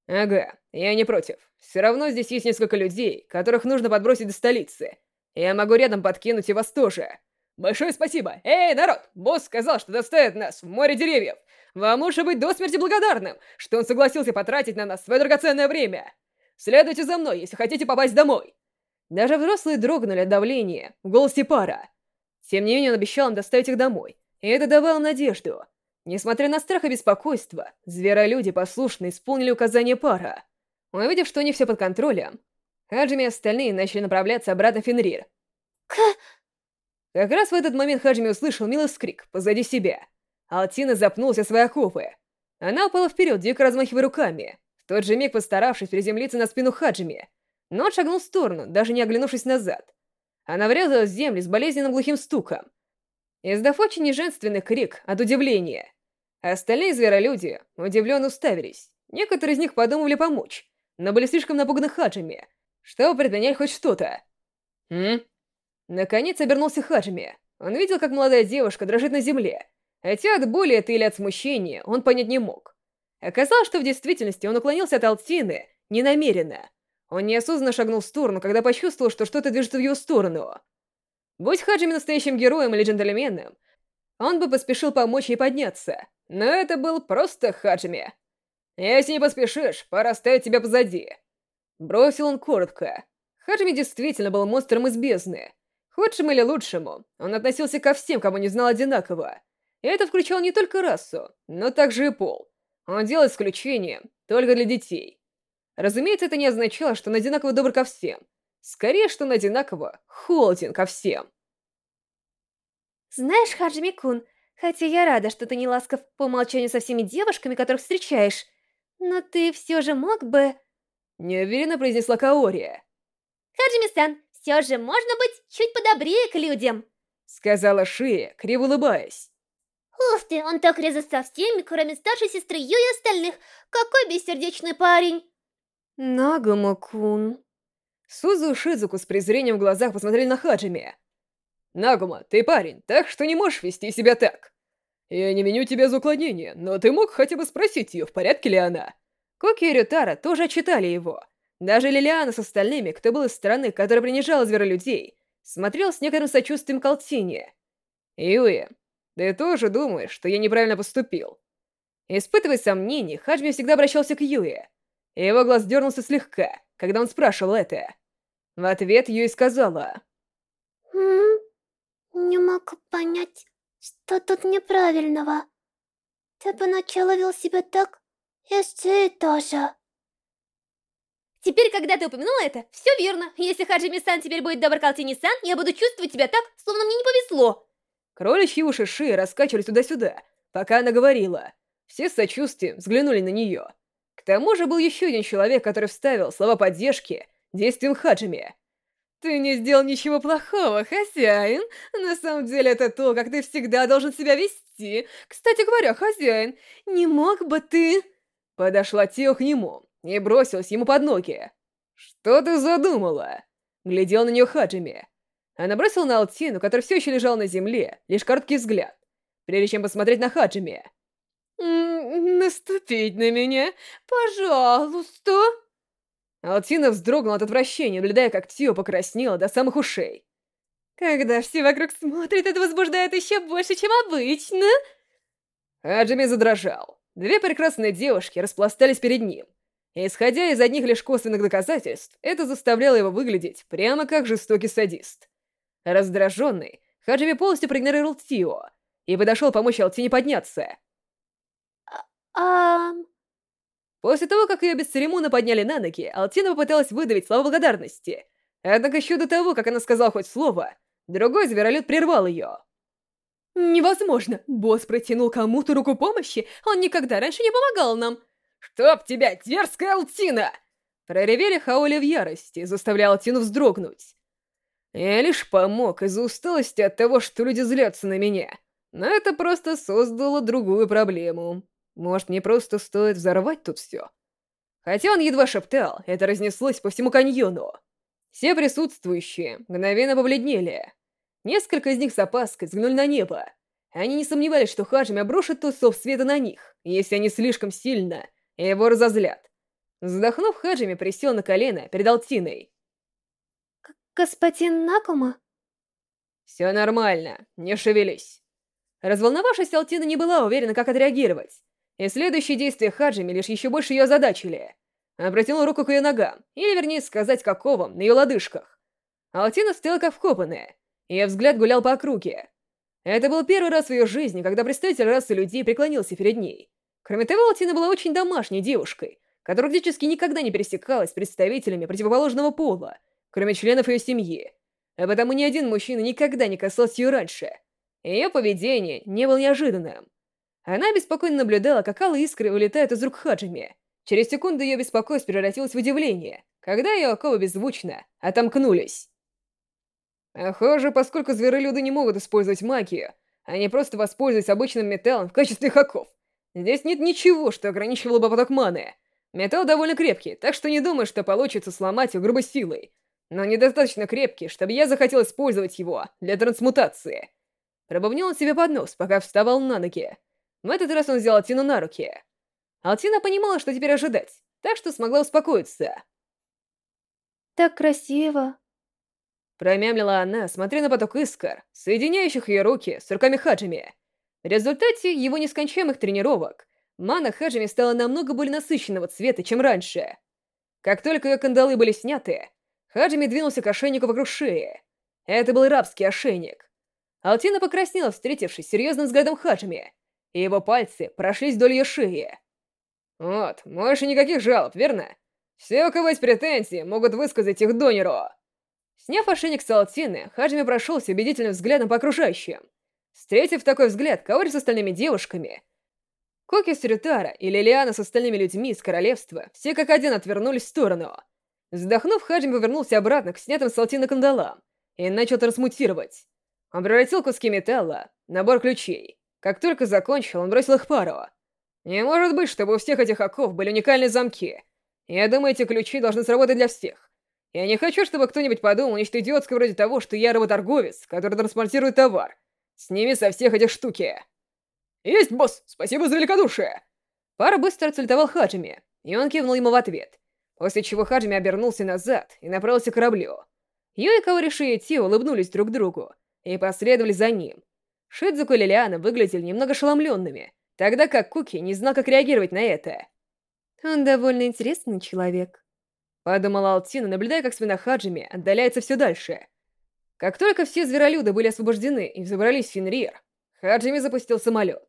«Ага, я не против. Все равно здесь есть несколько людей, которых нужно подбросить до столицы. Я могу рядом подкинуть и вас тоже. Большое спасибо! Эй, народ! Босс сказал, что доставит нас в море деревьев. Вам лучше быть до смерти благодарным, что он согласился потратить на нас свое драгоценное время. Следуйте за мной, если хотите попасть домой. Даже взрослые дрогнули от давления в голосе пара. Тем не менее, он обещал им доставить их домой, и это давало надежду. Несмотря на страх и беспокойство, зверолюди послушно исполнили указания пара. Увидев, что у них все под контролем, Хаджими и остальные начали направляться обратно в Фенрир. К... Как раз в этот момент Хаджими услышал милый скрик позади себя. Алтина запнулась о свои оковы. Она упала вперед, дико размахивая руками, в тот же миг постаравшись приземлиться на спину Хаджими, но он шагнул в сторону, даже не оглянувшись назад. Она врезалась в землю с болезненным глухим стуком, издав очень неженственный крик от удивления. Остальные зверолюди удивленно уставились. Некоторые из них подумали помочь, но были слишком напуганы Хаджими, чтобы предпринять хоть что-то. «М?» Наконец обернулся Хаджими. Он видел, как молодая девушка дрожит на земле, Хотя от боли это или от смущения он понять не мог. Оказалось, что в действительности он уклонился от Алтины ненамеренно. Он неосознанно шагнул в сторону, когда почувствовал, что что-то движется в его сторону. Будь Хаджими настоящим героем или джентльменом, он бы поспешил помочь ей подняться. Но это был просто Хаджими. «Если не поспешишь, пора оставить тебя позади». Бросил он коротко. Хаджими действительно был монстром из бездны. Худшему или лучшему, он относился ко всем, кому не знал одинаково. Это включало не только расу, но также и пол. Он делал исключение только для детей. Разумеется, это не означало, что он одинаково добр ко всем. Скорее, что он одинаково холоден ко всем. Знаешь, Хаджими-кун, Хотя я рада, что ты не ласков по умолчанию со всеми девушками, которых встречаешь. Но ты все же мог бы... Неуверенно произнесла Каори. Хаджими-сан, все же можно быть чуть подобрее к людям. Сказала Шия, криво улыбаясь. Ух ты, он так резок со всеми, кроме старшей сестры Ю и остальных. Какой бессердечный парень. Нагума-кун... Сузу и Шизуку с презрением в глазах посмотрели на Хаджими. «Нагума, ты парень, так что не можешь вести себя так. Я не виню тебя за уклонение, но ты мог хотя бы спросить ее, в порядке ли она?» Коки и Рютара тоже отчитали его. Даже Лилиана с остальными, кто был из страны, которая принижала зверолюдей, смотрел с некоторым сочувствием к Алтине. «Юи, ты тоже думаешь, что я неправильно поступил?» Испытывая сомнения, Хаджми всегда обращался к Юе. Его глаз дернулся слегка, когда он спрашивал это. В ответ Юи сказала... Не могу понять, что тут неправильного. Ты поначалу вел себя так, и ты тоже. Теперь, когда ты упомянула это, все верно. Если Хаджими-сан теперь будет добр к Алтини-сан, я буду чувствовать тебя так, словно мне не повезло. Кроличьи уши Ши раскачивались туда-сюда, пока она говорила. Все с сочувствием взглянули на нее. К тому же был еще один человек, который вставил слова поддержки действием Хаджими. «Ты не сделал ничего плохого, хозяин. На самом деле это то, как ты всегда должен себя вести. Кстати говоря, хозяин, не мог бы ты...» Подошла Тео к нему и бросилась ему под ноги. «Что ты задумала?» Глядел на нее Хаджими. Она бросила на Алтину, который все еще лежал на земле, лишь короткий взгляд, прежде чем посмотреть на Хаджими. «Наступить на меня? Пожалуйста!» Алтина вздрогнула от отвращения, наблюдая, как Тио покраснела до самых ушей. «Когда все вокруг смотрят, это возбуждает еще больше, чем обычно!» Аджими задрожал. Две прекрасные девушки распластались перед ним. Исходя из одних лишь косвенных доказательств, это заставляло его выглядеть прямо как жестокий садист. Раздраженный, Хаджими полностью проигнорировал Тио и подошел помочь Алтине подняться. А... После того, как ее бесцеремонно подняли на ноги, Алтина попыталась выдавить слова благодарности. Однако еще до того, как она сказала хоть слово, другой зверолюд прервал ее. «Невозможно! Босс протянул кому-то руку помощи, он никогда раньше не помогал нам!» «Чтоб тебя, дерзкая Алтина!» Проревели Хаули в ярости, заставляя Алтину вздрогнуть. Я лишь помог из-за усталости от того, что люди злятся на меня. Но это просто создало другую проблему. Может, мне просто стоит взорвать тут все? Хотя он едва шептал, это разнеслось по всему каньону. Все присутствующие мгновенно побледнели. Несколько из них с опаской взглянули на небо. Они не сомневались, что Хаджими обрушит тот сов света на них, если они слишком сильно его разозлят. Вздохнув, Хаджими присел на колено перед Алтиной. «Господин Накума?» «Все нормально, не шевелись». Разволновавшись, Алтина не была уверена, как отреагировать. И следующие действия Хаджими лишь еще больше ее озадачили. Она протянула руку к ее ногам, или вернее сказать, к оковам, на ее лодыжках. Алтина стояла как вкопанная, ее взгляд гулял по округе. Это был первый раз в ее жизни, когда представитель расы людей преклонился перед ней. Кроме того, Алтина была очень домашней девушкой, которая практически никогда не пересекалась с представителями противоположного пола, кроме членов ее семьи. А потому ни один мужчина никогда не касался ее раньше. Ее поведение не было неожиданным. Она беспокойно наблюдала, как алые искры вылетают из рук Хаджими. Через секунду ее беспокойство превратилось в удивление, когда ее оковы беззвучно отомкнулись. Похоже, поскольку зверолюды не могут использовать магию, они просто воспользуются обычным металлом в качестве оков. Здесь нет ничего, что ограничивало бы поток маны. Металл довольно крепкий, так что не думаю, что получится сломать его грубой силой. Но недостаточно крепкий, чтобы я захотел использовать его для трансмутации. Пробубнил он себе под нос, пока вставал на ноги. В этот раз он взял Алтину на руки. Алтина понимала, что теперь ожидать, так что смогла успокоиться. «Так красиво!» Промямлила она, смотря на поток искр, соединяющих ее руки с руками Хаджими. В результате его нескончаемых тренировок мана Хаджими стала намного более насыщенного цвета, чем раньше. Как только ее кандалы были сняты, Хаджими двинулся к ошейнику вокруг шеи. Это был рабский ошейник. Алтина покраснела, встретившись с серьезным взглядом Хаджими, и его пальцы прошлись вдоль ее шеи. «Вот, больше никаких жалоб, верно? Все, у кого есть претензии, могут высказать их донеру». Сняв ошейник с Алтины, Хаджими прошелся убедительным взглядом по окружающим. Встретив такой взгляд Каори с остальными девушками, Коки с и Лилиана с остальными людьми из королевства все как один отвернулись в сторону. Вздохнув, Хаджим повернулся обратно к снятым с Алтина кандалам и начал трансмутировать. Он превратил куски металла, набор ключей. Как только закончил, он бросил их пару. Не может быть, чтобы у всех этих оков были уникальные замки. Я думаю, эти ключи должны сработать для всех. Я не хочу, чтобы кто-нибудь подумал нечто идиотское вроде того, что я работорговец, который транспортирует товар. Сними со всех этих штуки. «Есть, босс! Спасибо за великодушие!» Пара быстро отсультовал Хаджими, и он кивнул ему в ответ, после чего Хаджими обернулся назад и направился к кораблю. Ю и Каориши и Ти улыбнулись друг другу и последовали за ним. Шидзуку и Лилиана выглядели немного ошеломленными, тогда как Куки не знал, как реагировать на это. «Он довольно интересный человек», — подумала Алтина, наблюдая, как спина Хаджими отдаляется все дальше. Как только все зверолюды были освобождены и взобрались в Фенрир, Хаджими запустил самолет.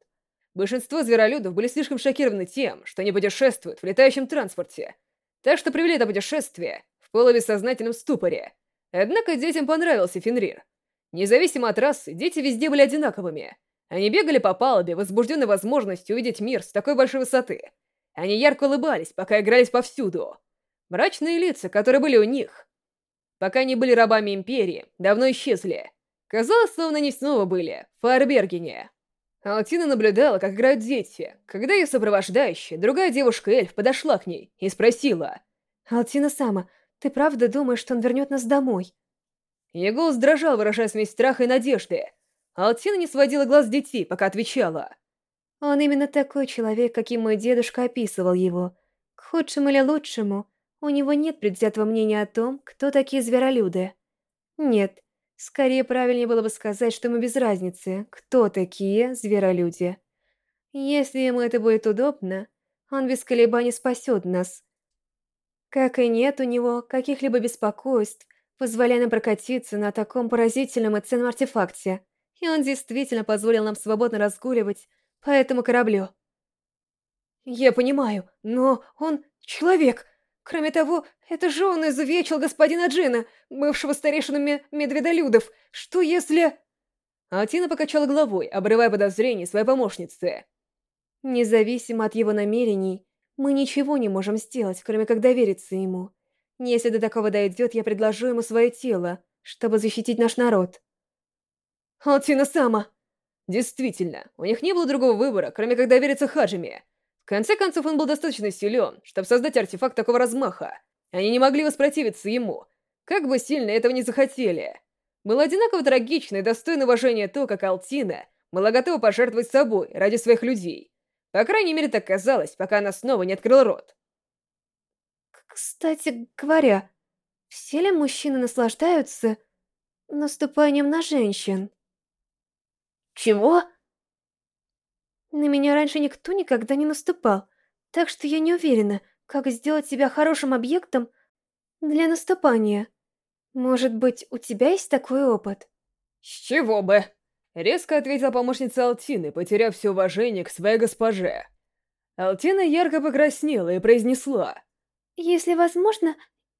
Большинство зверолюдов были слишком шокированы тем, что они путешествуют в летающем транспорте, так что привели это путешествие в полубессознательном ступоре. Однако детям понравился Фенрир. Независимо от расы, дети везде были одинаковыми. Они бегали по палубе, возбужденной возможностью увидеть мир с такой большой высоты. Они ярко улыбались, пока игрались повсюду. Мрачные лица, которые были у них, пока они были рабами Империи, давно исчезли. Казалось, словно они снова были в Фаербергене. Алтина наблюдала, как играют дети, когда ее сопровождающая, другая девушка-эльф, подошла к ней и спросила. «Алтина Сама, ты правда думаешь, что он вернет нас домой?» Ее голос дрожал, выражая смесь страха и надежды. Алтина не сводила глаз с детей, пока отвечала. «Он именно такой человек, каким мой дедушка описывал его. К худшему или лучшему, у него нет предвзятого мнения о том, кто такие зверолюды. Нет, Скорее, правильнее было бы сказать, что ему без разницы, кто такие зверолюди. Если ему это будет удобно, он без колебаний спасет нас. Как и нет у него каких-либо беспокойств, позволяя нам прокатиться на таком поразительном и ценном артефакте. И он действительно позволил нам свободно разгуливать по этому кораблю. Я понимаю, но он человек, Кроме того, это же он изувечил господина Джина, бывшего старейшину медведолюдов. Что если... Атина покачала головой, обрывая подозрения своей помощницы. Независимо от его намерений, мы ничего не можем сделать, кроме как довериться ему. Если до такого дойдет, я предложу ему свое тело, чтобы защитить наш народ. Алтина сама! Действительно, у них не было другого выбора, кроме как довериться Хаджиме конце концов, он был достаточно силен, чтобы создать артефакт такого размаха. Они не могли воспротивиться ему, как бы сильно этого не захотели. Было одинаково трагично и достойно уважения то, как Алтина была готова пожертвовать собой ради своих людей. По крайней мере, так казалось, пока она снова не открыла рот. Кстати говоря, все ли мужчины наслаждаются наступанием на женщин? Чего? На меня раньше никто никогда не наступал, так что я не уверена, как сделать себя хорошим объектом для наступания. Может быть, у тебя есть такой опыт? С чего бы? Резко ответила помощница Алтины, потеряв все уважение к своей госпоже. Алтина ярко покраснела и произнесла. Если возможно,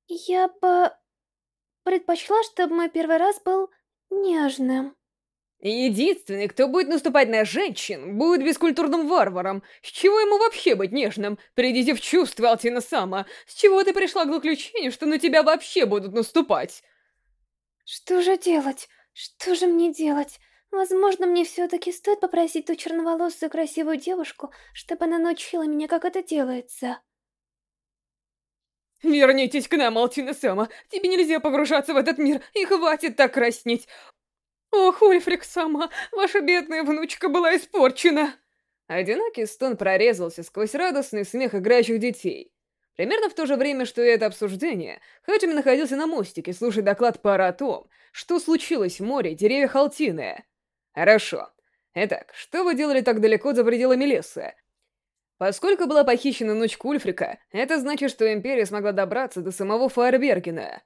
я бы предпочла, чтобы мой первый раз был нежным. Единственный, кто будет наступать на женщин, будет бескультурным варваром. С чего ему вообще быть нежным? Придите в чувство, Алтина Сама. С чего ты пришла к заключению, что на тебя вообще будут наступать? Что же делать? Что же мне делать? Возможно, мне все-таки стоит попросить ту черноволосую красивую девушку, чтобы она научила меня, как это делается. Вернитесь к нам, Алтина Сама. Тебе нельзя погружаться в этот мир, и хватит так краснеть. «Ох, Ульфрик сама, ваша бедная внучка была испорчена!» Одинокий стон прорезался сквозь радостный смех играющих детей. Примерно в то же время, что и это обсуждение, Хаджими находился на мостике, слушая доклад пара о том, что случилось в море деревья Халтины. Хорошо. Итак, что вы делали так далеко за пределами леса? Поскольку была похищена внучка Ульфрика, это значит, что Империя смогла добраться до самого Фаербергена.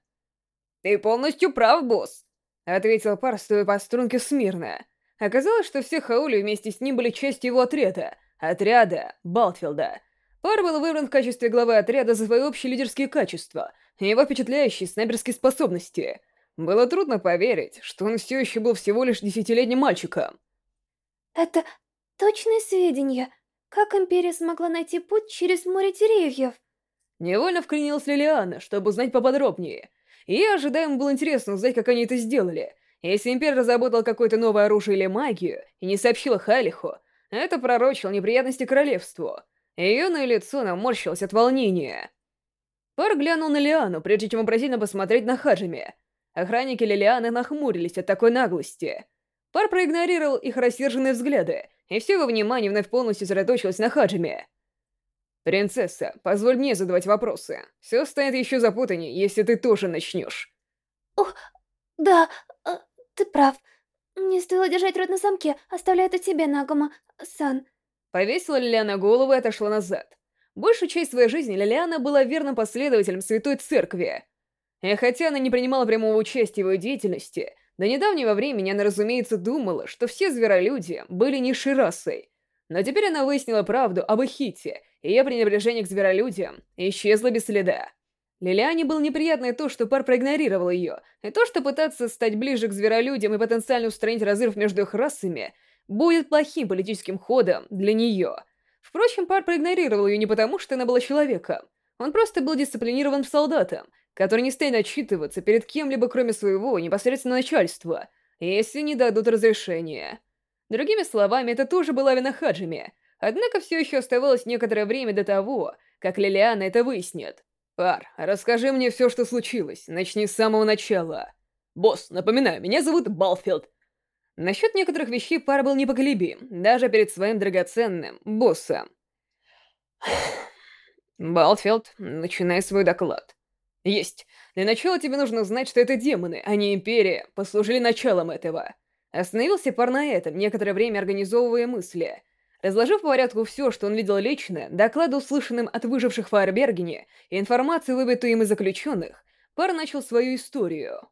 Ты полностью прав, босс. — ответил пар, стоя по струнке смирно. Оказалось, что все Хаули вместе с ним были частью его отряда, отряда Балтфилда. Пар был выбран в качестве главы отряда за свои общие лидерские качества и его впечатляющие снайперские способности. Было трудно поверить, что он все еще был всего лишь десятилетним мальчиком. Это точные сведения. Как Империя смогла найти путь через море деревьев? Невольно вклинилась Лилиана, чтобы узнать поподробнее. И ожидаемо было интересно узнать, как они это сделали. Если Империя разработала какое-то новое оружие или магию и не сообщила Халиху, это пророчило неприятности королевству. Ее на лицо наморщилось от волнения. Пар глянул на Лиану, прежде чем вопросительно посмотреть на Хаджими. Охранники Лилианы нахмурились от такой наглости. Пар проигнорировал их рассерженные взгляды, и все его внимание вновь полностью сосредоточилось на Хаджиме. «Принцесса, позволь мне задавать вопросы. Все станет еще запутаннее, если ты тоже начнешь». «Ох, да, э, ты прав. Мне стоило держать рот на замке, оставляя это тебе, Нагума, сан». Повесила Лилиана голову и отошла назад. Большую часть своей жизни Лилиана была верным последователем Святой Церкви. И хотя она не принимала прямого участия в его деятельности, до недавнего времени она, разумеется, думала, что все зверолюди были низшей расой. Но теперь она выяснила правду об Эхите, и ее пренебрежение к зверолюдям исчезло без следа. Лилиане было неприятно и то, что пар проигнорировал ее, и то, что пытаться стать ближе к зверолюдям и потенциально устранить разрыв между их расами будет плохим политическим ходом для нее. Впрочем, пар проигнорировал ее не потому, что она была человеком. Он просто был дисциплинированным солдатом, который не станет отчитываться перед кем-либо, кроме своего непосредственного начальства, если не дадут разрешения. Другими словами, это тоже была вина Хаджими, однако все еще оставалось некоторое время до того, как Лилиана это выяснит. «Пар, расскажи мне все, что случилось, начни с самого начала». «Босс, напоминаю, меня зовут Балфилд». Насчет некоторых вещей Пар был непоколебим, даже перед своим драгоценным боссом. Балфилд, начинай свой доклад. Есть. Для начала тебе нужно знать, что это демоны, а не Империя, послужили началом этого. Остановился пар на этом, некоторое время организовывая мысли. Разложив по порядку все, что он видел лично, доклады, услышанным от выживших в Фаербергене, и информацию, выбитую им из заключенных, пар начал свою историю.